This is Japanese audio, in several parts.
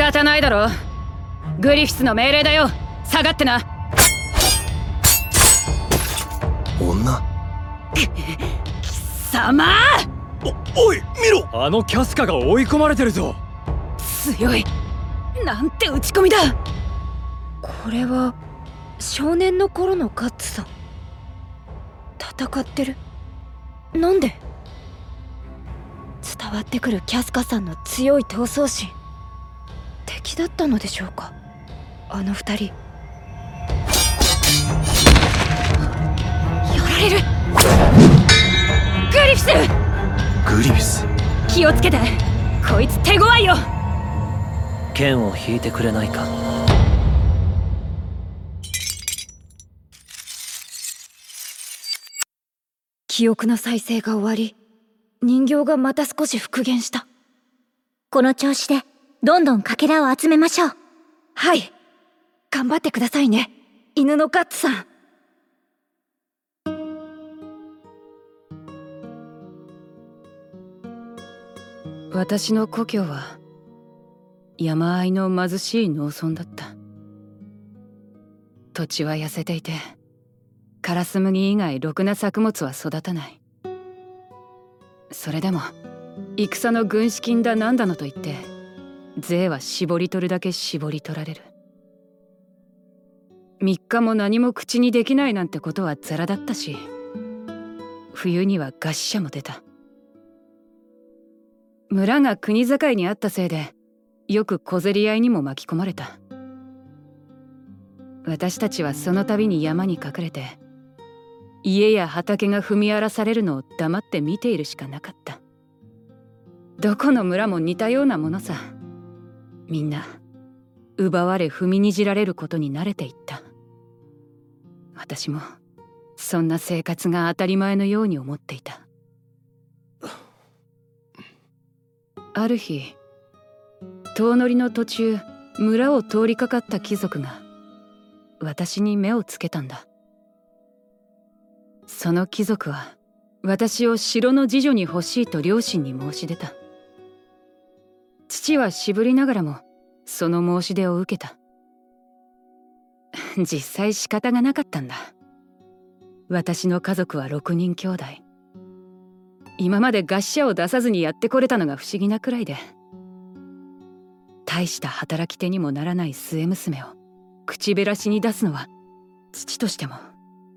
方ないだろ。グリフィスの命令だよ。下がってな。女？貴様！おおい見ろあのキャスカが追い込まれてるぞ。強い。なんて打ち込みだ。これは少年の頃のガッツさ。ん戦ってる。なんで？伝わってくるキャスカさんの強い闘争心敵だったのでしょうか？あの二人。やられる。グリフィス！グリフィス？気をつけて。こいつ手強いよ。剣を引いてくれないか？記憶の再生が終わり人形がまた少し復元した。この調子でどんどんかけらを集めましょう。はい。頑張ってくださいね。犬のガッツさん。私の故郷は山あいの貧しい農村だった。土地は痩せていてカラス麦以外ろくな作物は育たない。それでも戦の軍資金だなんだのと言って税は絞り取るだけ絞り取られる。3日も何も口にできないなんてことはザラだったし冬には餓死者も出た。村が国境にあったせいでよく小競り合いにも巻き込まれた。私たちはその度に山に隠れて家や畑が踏み荒らされるのを黙って見ているしかなかった。どこの村も似たようなものさ。みんな奪われ踏みにじられることに慣れていった。私もそんな生活が当たり前のように思っていた。ある日遠乗りの途中村を通りかかった貴族が私に目をつけたんだ。その貴族は私を城の次女に欲しいと両親に申し出た。父は渋りながらもその申し出を受けた。実際仕方がなかったんだ。私の家族は6人兄弟。今まで餓死者を出さずにやってこれたのが不思議なくらいで大した働き手にもならない末娘を口減らしに出すのは父としても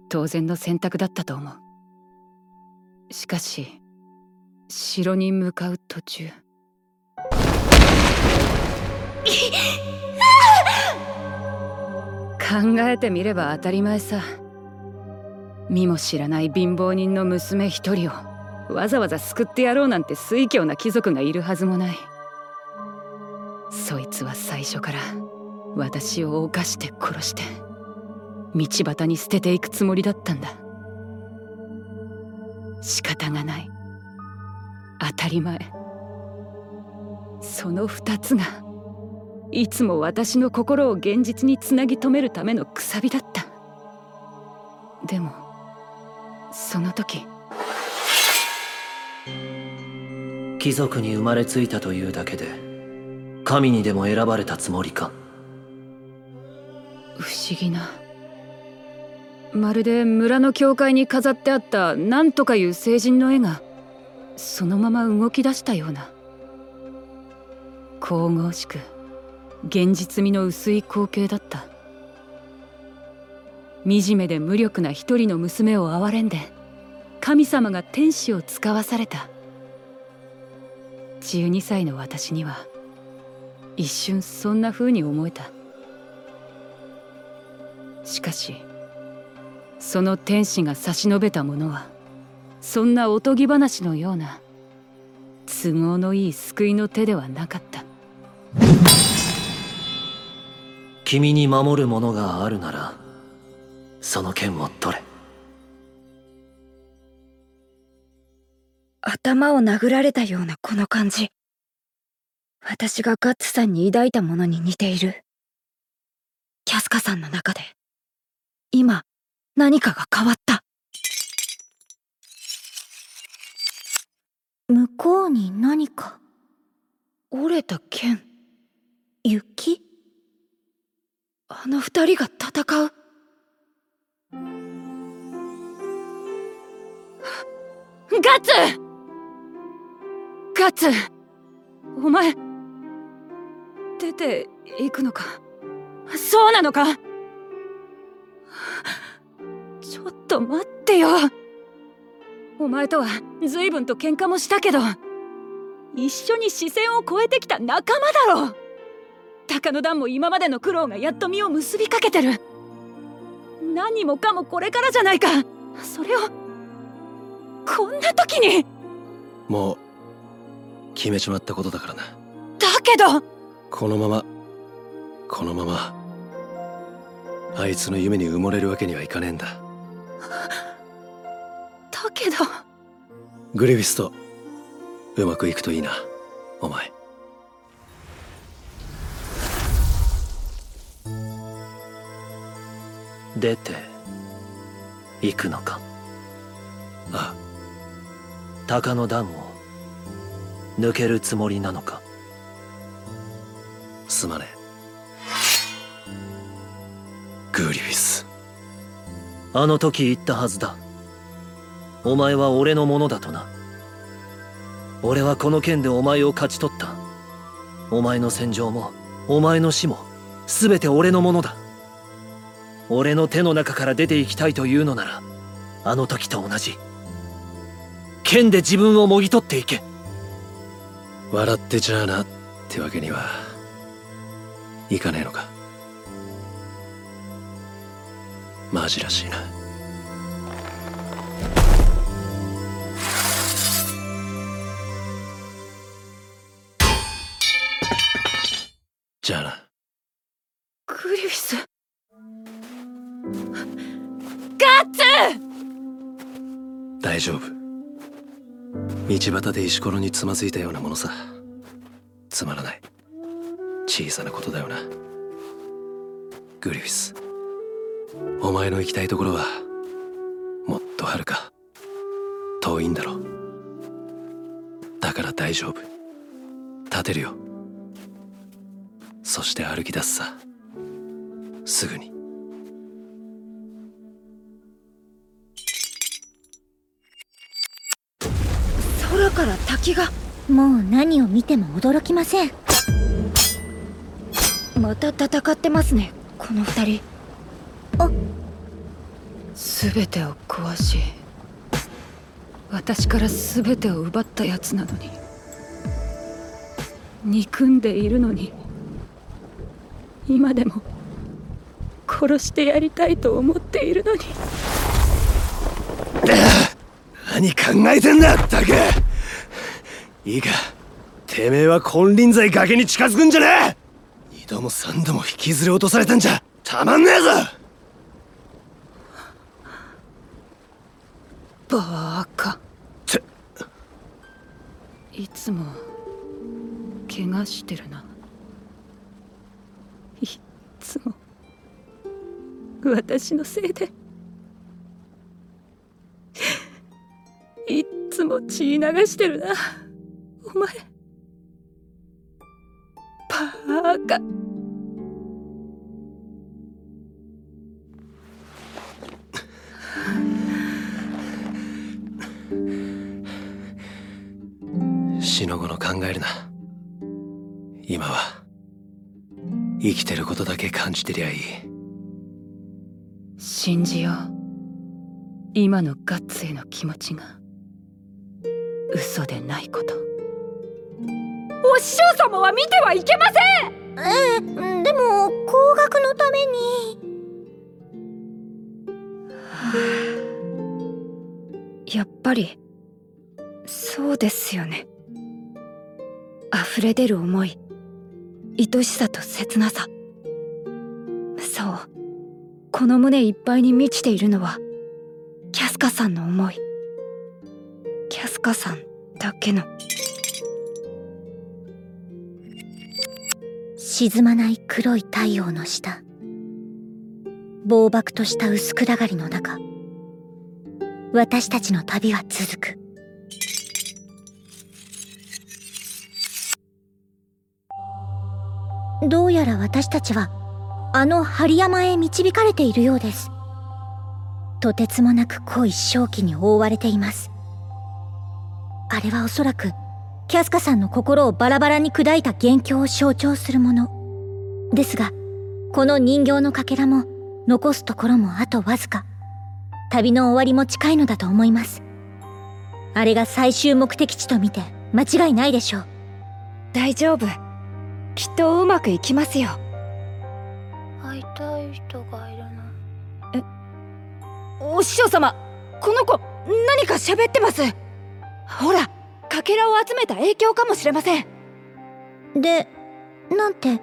当然の選択だったと思う。しかし城に向かう途中考えてみれば当たり前さ。見も知らない貧乏人の娘一人をわざわざ救ってやろうなんて酔狂な貴族がいるはずもない。そいつは最初から私を犯して殺して道端に捨てていくつもりだったんだ。仕方がない。当たり前。その二つがいつも私の心を現実につなぎ止めるためのくさびだった。でもその時。貴族に生まれついたというだけで神にでも選ばれたつもりか。不思議な。まるで村の教会に飾ってあった何とかいう聖人の絵がそのまま動き出したような。神々しく現実味の薄い光景だった。惨めで無力な一人の娘を憐れんで神様が天使を使わされた。12歳の私には一瞬そんな風に思えた。しかしその天使が差し伸べたものはそんなおとぎ話のような都合のいい救いの手ではなかった。君に守るものがあるならその剣を取れ。頭を殴られたようなこの感じ。私がガッツさんに抱いたものに似ている。キャスカさんの中で今何かが変わった。向こうに何か折れた剣。雪。あの二人が戦う。ガッツ！ガッツ！お前出て行くのか？そうなのか？ちょっと待ってよ。お前とは随分と喧嘩もしたけど一緒に視線を越えてきた仲間だろ。高野団も今までの苦労がやっと実を結びかけてる。何もかもこれからじゃないか。それをこんな時に。もう決めちまったことだからな。だけど。このままこのままあいつの夢に埋もれるわけにはいかねえんだ。だけど。グリフィスとうまくいくといいなお前出て行くのか？ああ鷹の段を抜けるつもりなのか？すまねえ。グリフィス。あの時言ったはずだ。お前は俺のものだとな。俺はこの剣でお前を勝ち取った。お前の戦場もお前の死も全て俺のものだ。俺の手の中から出ていきたいというのならあの時と同じ。剣で自分をもぎ取っていけ。笑ってちゃあなってわけにはいかねえのか。マジらしいな。じゃあな。大丈夫。道端で石ころにつまずいたようなものさ。つまらない。小さなことだよな。グリフィス。お前の行きたいところはもっとはるか。遠いんだろ。だから大丈夫。立てるよ。そして歩き出すさ。すぐに。から滝が。もう何を見ても驚きません。また戦ってますねこの二人。全てを壊し私から全てを奪ったやつなのに憎んでいるのに今でも殺してやりたいと思っているのに。何考えてんだったくいいか。てめえは金輪際崖に近づくんじゃねえ。二度も三度も引きずり落とされたんじゃ。たまんねえぞ。バーカ。ていつも怪我してるな。いっつも私のせいで。いっつも血流してるなお前バーカ。死の後の考えるな。今は生きてることだけ感じてりゃいい。信じよう。今のガッツへの気持ちが嘘でないことお師匠様は見てはいけません。ええでも高額のために。やっぱりそうですよね。溢れ出る思い愛しさと切なさ。そう。この胸いっぱいに満ちているのはキャスカさんの思い。キャスカさんだけの沈まない黒い太陽の下。暴漠とした薄暗がりの中。私たちの旅は続く。どうやら私たちはあの針山へ導かれているようです。とてつもなく濃い正気に覆われています。あれはおそらくキャスカさんの心をバラバラに砕いた元凶を象徴するもの。ですがこの人形のかけらも残すところもあとわずか。旅の終わりも近いのだと思います。あれが最終目的地と見て間違いないでしょう。大丈夫。きっとうまくいきますよ。会いたい人がいるの。お師匠様この子何か喋ってます。ほらかけらを集めた影響かもしれません。でなんて？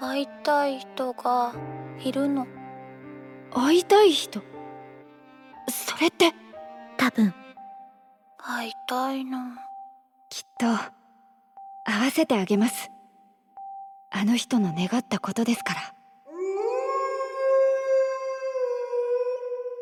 会いたい人がいるの。会いたい人？それって。多分。会いたいのきっと合わせてあげます。あの人の願ったことですから